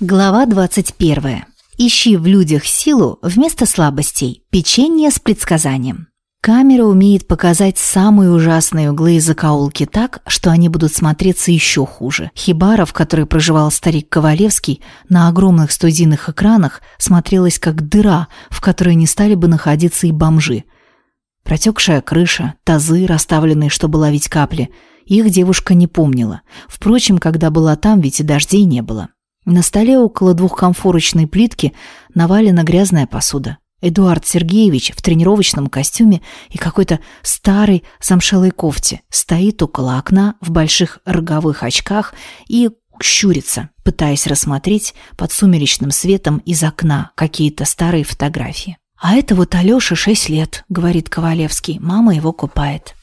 Глава 21. Ищи в людях силу вместо слабостей. Печенье с предсказанием. Камера умеет показать самые ужасные углы и закоулки так, что они будут смотреться еще хуже. Хибара, в которой проживал старик Ковалевский, на огромных студийных экранах смотрелась как дыра, в которой не стали бы находиться и бомжи. Протекшая крыша, тазы, расставленные, чтобы ловить капли. Их девушка не помнила. Впрочем, когда была там, ведь и дождей не было. На столе около двухкомфорочной плитки навалена грязная посуда. Эдуард Сергеевич в тренировочном костюме и какой-то старой замшелой кофте стоит около окна в больших роговых очках и щурится, пытаясь рассмотреть под сумеречным светом из окна какие-то старые фотографии. «А это вот Алёша шесть лет», — говорит Ковалевский, мама его купает.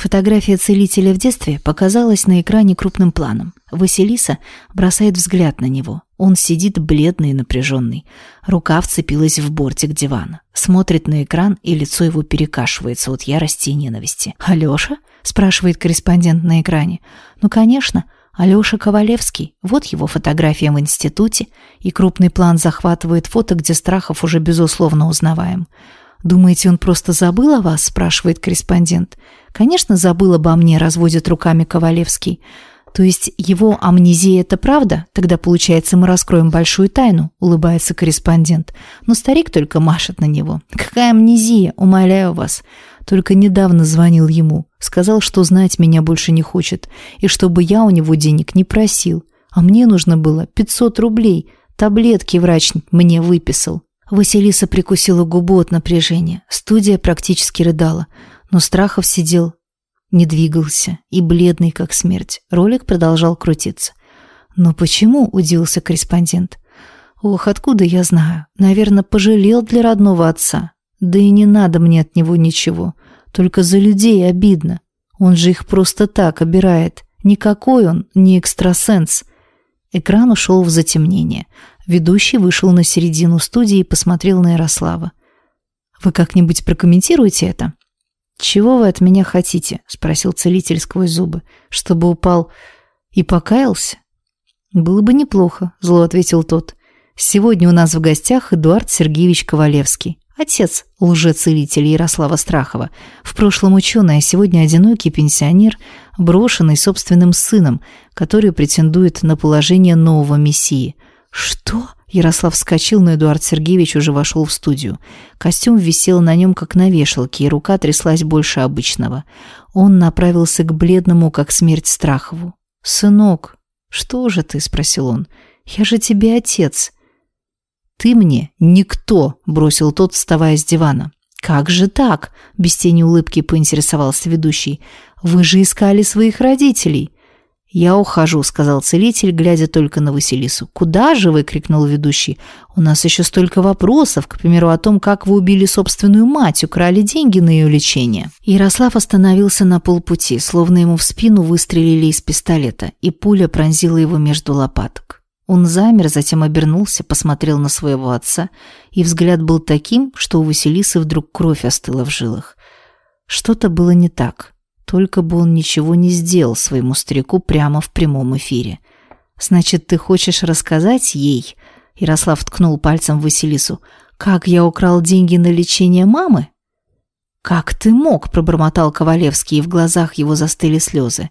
Фотография целителя в детстве показалась на экране крупным планом. Василиса бросает взгляд на него. Он сидит бледный и напряженный. Рука вцепилась в бортик дивана. Смотрит на экран, и лицо его перекашивается от ярости и ненависти. «Алёша?» – спрашивает корреспондент на экране. «Ну, конечно. Алёша Ковалевский. Вот его фотография в институте. И крупный план захватывает фото, где Страхов уже безусловно узнаваем. «Думаете, он просто забыл о вас?» – спрашивает корреспондент. «Конечно, забыл обо мне», – разводит руками Ковалевский. «То есть его амнезия – это правда? Тогда, получается, мы раскроем большую тайну», – улыбается корреспондент. Но старик только машет на него. «Какая амнезия? Умоляю вас». Только недавно звонил ему. Сказал, что знать меня больше не хочет. И чтобы я у него денег не просил. А мне нужно было 500 рублей. Таблетки врач мне выписал. Василиса прикусила губу от напряжения. Студия практически рыдала, но Страхов сидел, не двигался и бледный, как смерть. Ролик продолжал крутиться. «Но почему?» – удивился корреспондент. «Ох, откуда я знаю? Наверное, пожалел для родного отца. Да и не надо мне от него ничего. Только за людей обидно. Он же их просто так обирает. Никакой он не экстрасенс». Экран ушел в затемнение. Ведущий вышел на середину студии и посмотрел на Ярослава. «Вы как-нибудь прокомментируете это?» «Чего вы от меня хотите?» — спросил целитель сквозь зубы. «Чтобы упал и покаялся?» «Было бы неплохо», — зло ответил тот. «Сегодня у нас в гостях Эдуард Сергеевич Ковалевский, отец лжецелителя Ярослава Страхова. В прошлом ученый, а сегодня одинокий пенсионер, брошенный собственным сыном, который претендует на положение нового мессии — «Что?» Ярослав вскочил, но Эдуард Сергеевич уже вошел в студию. Костюм висел на нем, как на вешалке, и рука тряслась больше обычного. Он направился к бледному, как смерть Страхову. «Сынок, что же ты?» – спросил он. «Я же тебе отец». «Ты мне никто», – бросил тот, вставая с дивана. «Как же так?» – без тени улыбки поинтересовался ведущий. «Вы же искали своих родителей». «Я ухожу», — сказал целитель, глядя только на Василису. «Куда же вы?» — крикнул ведущий. «У нас еще столько вопросов, к примеру, о том, как вы убили собственную мать, украли деньги на ее лечение». Ярослав остановился на полпути, словно ему в спину выстрелили из пистолета, и пуля пронзила его между лопаток. Он замер, затем обернулся, посмотрел на своего отца, и взгляд был таким, что у Василисы вдруг кровь остыла в жилах. Что-то было не так. Только бы он ничего не сделал своему старику прямо в прямом эфире. «Значит, ты хочешь рассказать ей?» Ярослав ткнул пальцем Василису. «Как я украл деньги на лечение мамы?» «Как ты мог?» – пробормотал Ковалевский, и в глазах его застыли слезы.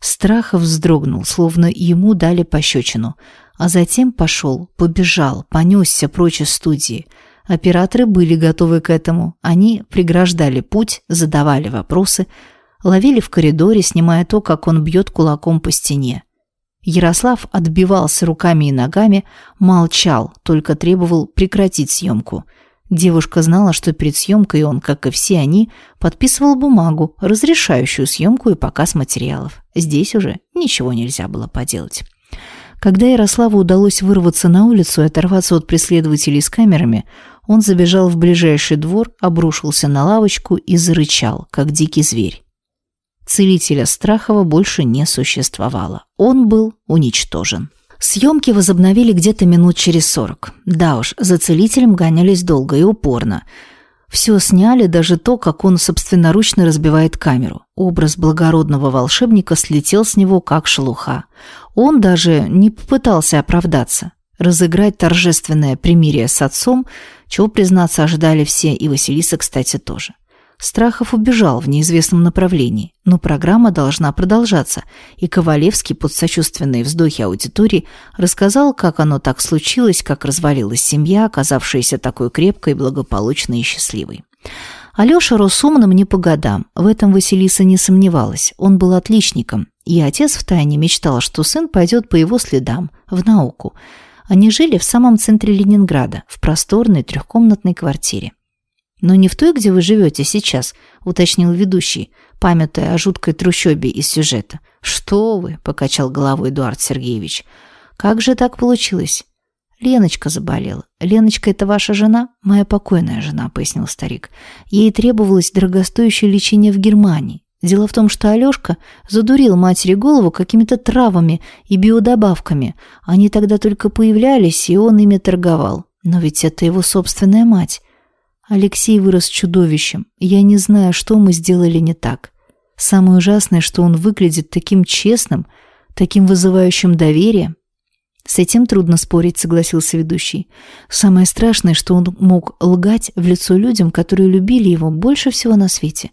Страхов вздрогнул, словно ему дали пощечину, а затем пошел, побежал, понесся прочь из студии. Операторы были готовы к этому. Они преграждали путь, задавали вопросы – ловили в коридоре, снимая то, как он бьет кулаком по стене. Ярослав отбивался руками и ногами, молчал, только требовал прекратить съемку. Девушка знала, что перед съемкой он, как и все они, подписывал бумагу, разрешающую съемку и показ материалов. Здесь уже ничего нельзя было поделать. Когда Ярославу удалось вырваться на улицу и оторваться от преследователей с камерами, он забежал в ближайший двор, обрушился на лавочку и зарычал, как дикий зверь. Целителя Страхова больше не существовало. Он был уничтожен. Съемки возобновили где-то минут через сорок. Да уж, за целителем гонялись долго и упорно. Все сняли, даже то, как он собственноручно разбивает камеру. Образ благородного волшебника слетел с него, как шелуха. Он даже не попытался оправдаться. разыграть торжественное примирие с отцом, чего, признаться, ожидали все, и Василиса, кстати, тоже. Страхов убежал в неизвестном направлении, но программа должна продолжаться, и Ковалевский под сочувственные вздохи аудитории рассказал, как оно так случилось, как развалилась семья, оказавшаяся такой крепкой, благополучной и счастливой. Алёша рос умным не по годам, в этом Василиса не сомневалась, он был отличником, и отец втайне мечтал, что сын пойдет по его следам, в науку. Они жили в самом центре Ленинграда, в просторной трехкомнатной квартире. «Но не в той, где вы живете сейчас», — уточнил ведущий, памятая о жуткой трущобе из сюжета. «Что вы?» — покачал головой Эдуард Сергеевич. «Как же так получилось?» «Леночка заболела. Леночка — это ваша жена?» «Моя покойная жена», — пояснил старик. «Ей требовалось дорогостоящее лечение в Германии. Дело в том, что Алёшка задурил матери голову какими-то травами и биодобавками. Они тогда только появлялись, и он ими торговал. Но ведь это его собственная мать. Алексей вырос чудовищем. Я не знаю, что мы сделали не так. Самое ужасное, что он выглядит таким честным, таким вызывающим доверие. С этим трудно спорить, согласился ведущий. Самое страшное, что он мог лгать в лицо людям, которые любили его больше всего на свете.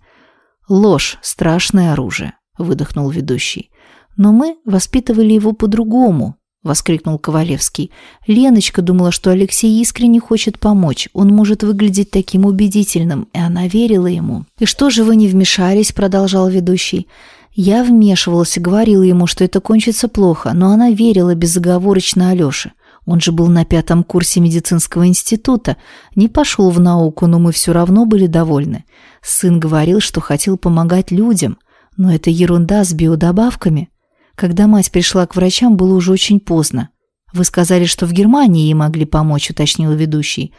Ложь — страшное оружие, выдохнул ведущий. Но мы воспитывали его по-другому, — воскликнул Ковалевский. Леночка думала, что Алексей искренне хочет помочь. Он может выглядеть таким убедительным, и она верила ему. «И что же вы не вмешались?» — продолжал ведущий. Я вмешивался, говорила ему, что это кончится плохо, но она верила безоговорочно Алёше. Он же был на пятом курсе медицинского института, не пошел в науку, но мы все равно были довольны. Сын говорил, что хотел помогать людям, но это ерунда с биодобавками. Когда мать пришла к врачам, было уже очень поздно. Вы сказали, что в Германии ей могли помочь, уточнил ведущий.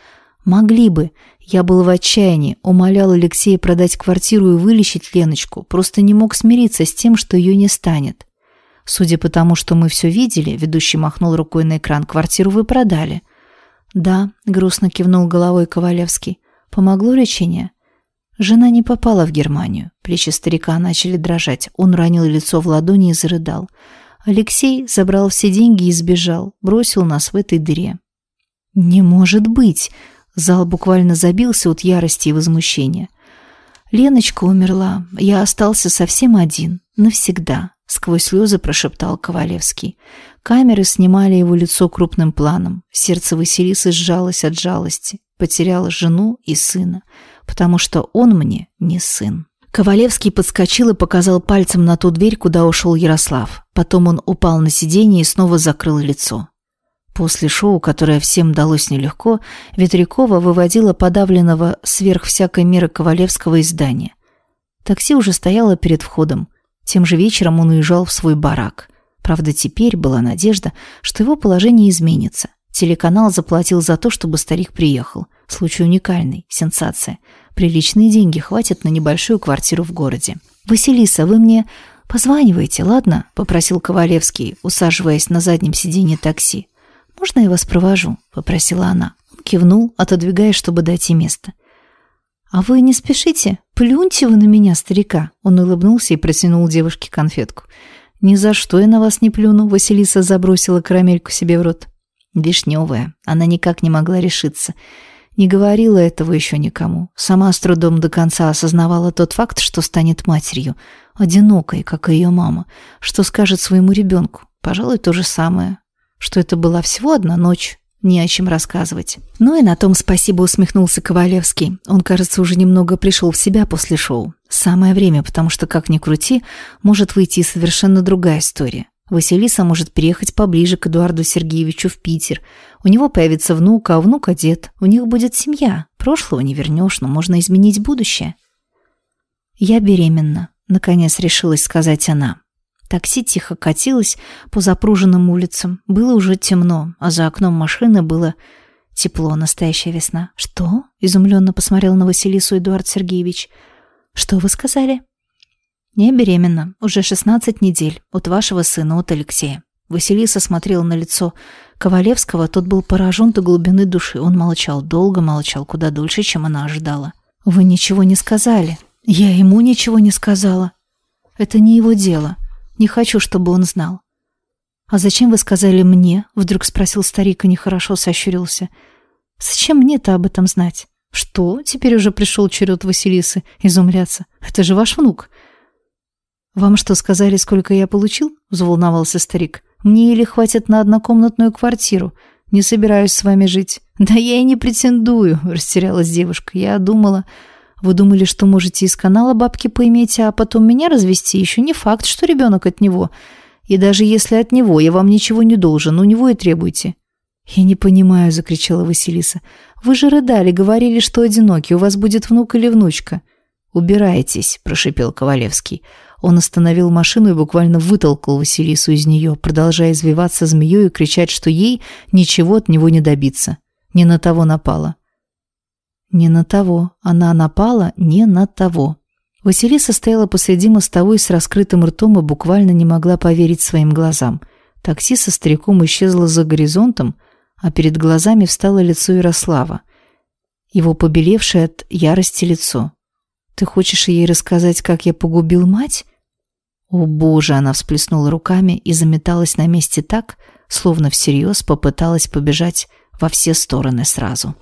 Могли бы. Я был в отчаянии, умолял Алексея продать квартиру и вылечить Леночку, просто не мог смириться с тем, что ее не станет. Судя по тому, что мы все видели, ведущий махнул рукой на экран, квартиру вы продали. Да, грустно кивнул головой Ковалевский. Помогло лечение? Жена не попала в Германию. Плечи старика начали дрожать. Он ранил лицо в ладони и зарыдал. Алексей забрал все деньги и сбежал, бросил нас в этой дыре. «Не может быть!» Зал буквально забился от ярости и возмущения. «Леночка умерла. Я остался совсем один. Навсегда», — сквозь слезы прошептал Ковалевский. Камеры снимали его лицо крупным планом. Сердце Василисы сжалось от жалости. Потеряла жену и сына потому что он мне не сын. Ковалевский подскочил и показал пальцем на ту дверь, куда ушел Ярослав. Потом он упал на сиденье и снова закрыл лицо. После шоу, которое всем далось нелегко, Ветрякова выводила подавленного сверх всякой меры Ковалевского из здания. Такси уже стояло перед входом. Тем же вечером он уезжал в свой барак. Правда, теперь была надежда, что его положение изменится. Телеканал заплатил за то, чтобы старик приехал. Случай уникальный, сенсация. Приличные деньги хватит на небольшую квартиру в городе. «Василиса, вы мне позваниваете, ладно?» – попросил Ковалевский, усаживаясь на заднем сиденье такси. «Можно я вас провожу?» – попросила она. Он кивнул, отодвигая, чтобы дать ей место. «А вы не спешите? Плюньте вы на меня, старика!» Он улыбнулся и протянул девушке конфетку. «Ни за что я на вас не плюну», — Василиса забросила карамельку себе в рот. Вишневая. Она никак не могла решиться. Не говорила этого еще никому. Сама с трудом до конца осознавала тот факт, что станет матерью. Одинокой, как и ее мама. Что скажет своему ребенку? Пожалуй, то же самое. Что это была всего одна ночь. Не о чем рассказывать. Ну и на том спасибо усмехнулся Ковалевский. Он, кажется, уже немного пришел в себя после шоу. Самое время, потому что, как ни крути, может выйти совершенно другая история. Василиса может переехать поближе к Эдуарду Сергеевичу в Питер. У него появится внук, а внук одет. У них будет семья. Прошлого не вернешь, но можно изменить будущее. «Я беременна», — наконец решилась сказать она. Такси тихо катилось по запруженным улицам. Было уже темно, а за окном машины было тепло, настоящая весна. «Что?» — изумленно посмотрел на Василису Эдуард Сергеевич. «Что вы сказали?» «Не беременна. Уже 16 недель. От вашего сына, от Алексея». Василиса смотрела на лицо Ковалевского. Тот был поражен до глубины души. Он молчал, долго молчал, куда дольше, чем она ожидала. «Вы ничего не сказали. Я ему ничего не сказала. Это не его дело. Не хочу, чтобы он знал». «А зачем вы сказали мне?» — вдруг спросил старик и нехорошо сощурился. «Зачем мне-то об этом знать?» «Что? Теперь уже пришел черед Василисы изумляться. Это же ваш внук». «Вам что, сказали, сколько я получил?» — взволновался старик. «Мне или хватит на однокомнатную квартиру. Не собираюсь с вами жить». «Да я и не претендую», — растерялась девушка. «Я думала...» «Вы думали, что можете из канала бабки поиметь, а потом меня развести? Еще не факт, что ребенок от него. И даже если от него, я вам ничего не должен, у него и требуйте». «Я не понимаю», — закричала Василиса. «Вы же рыдали, говорили, что одиноки, у вас будет внук или внучка». «Убирайтесь», — прошипел Ковалевский. Он остановил машину и буквально вытолкал Василису из нее, продолжая извиваться змеей и кричать, что ей ничего от него не добиться. Не на того напала. Не на того. Она напала не на того. Василиса стояла посреди мостовой с раскрытым ртом и буквально не могла поверить своим глазам. Такси со стариком исчезло за горизонтом, а перед глазами встало лицо Ярослава. Его побелевшее от ярости лицо. «Ты хочешь ей рассказать, как я погубил мать?» «О боже!» — она всплеснула руками и заметалась на месте так, словно всерьез попыталась побежать во все стороны сразу.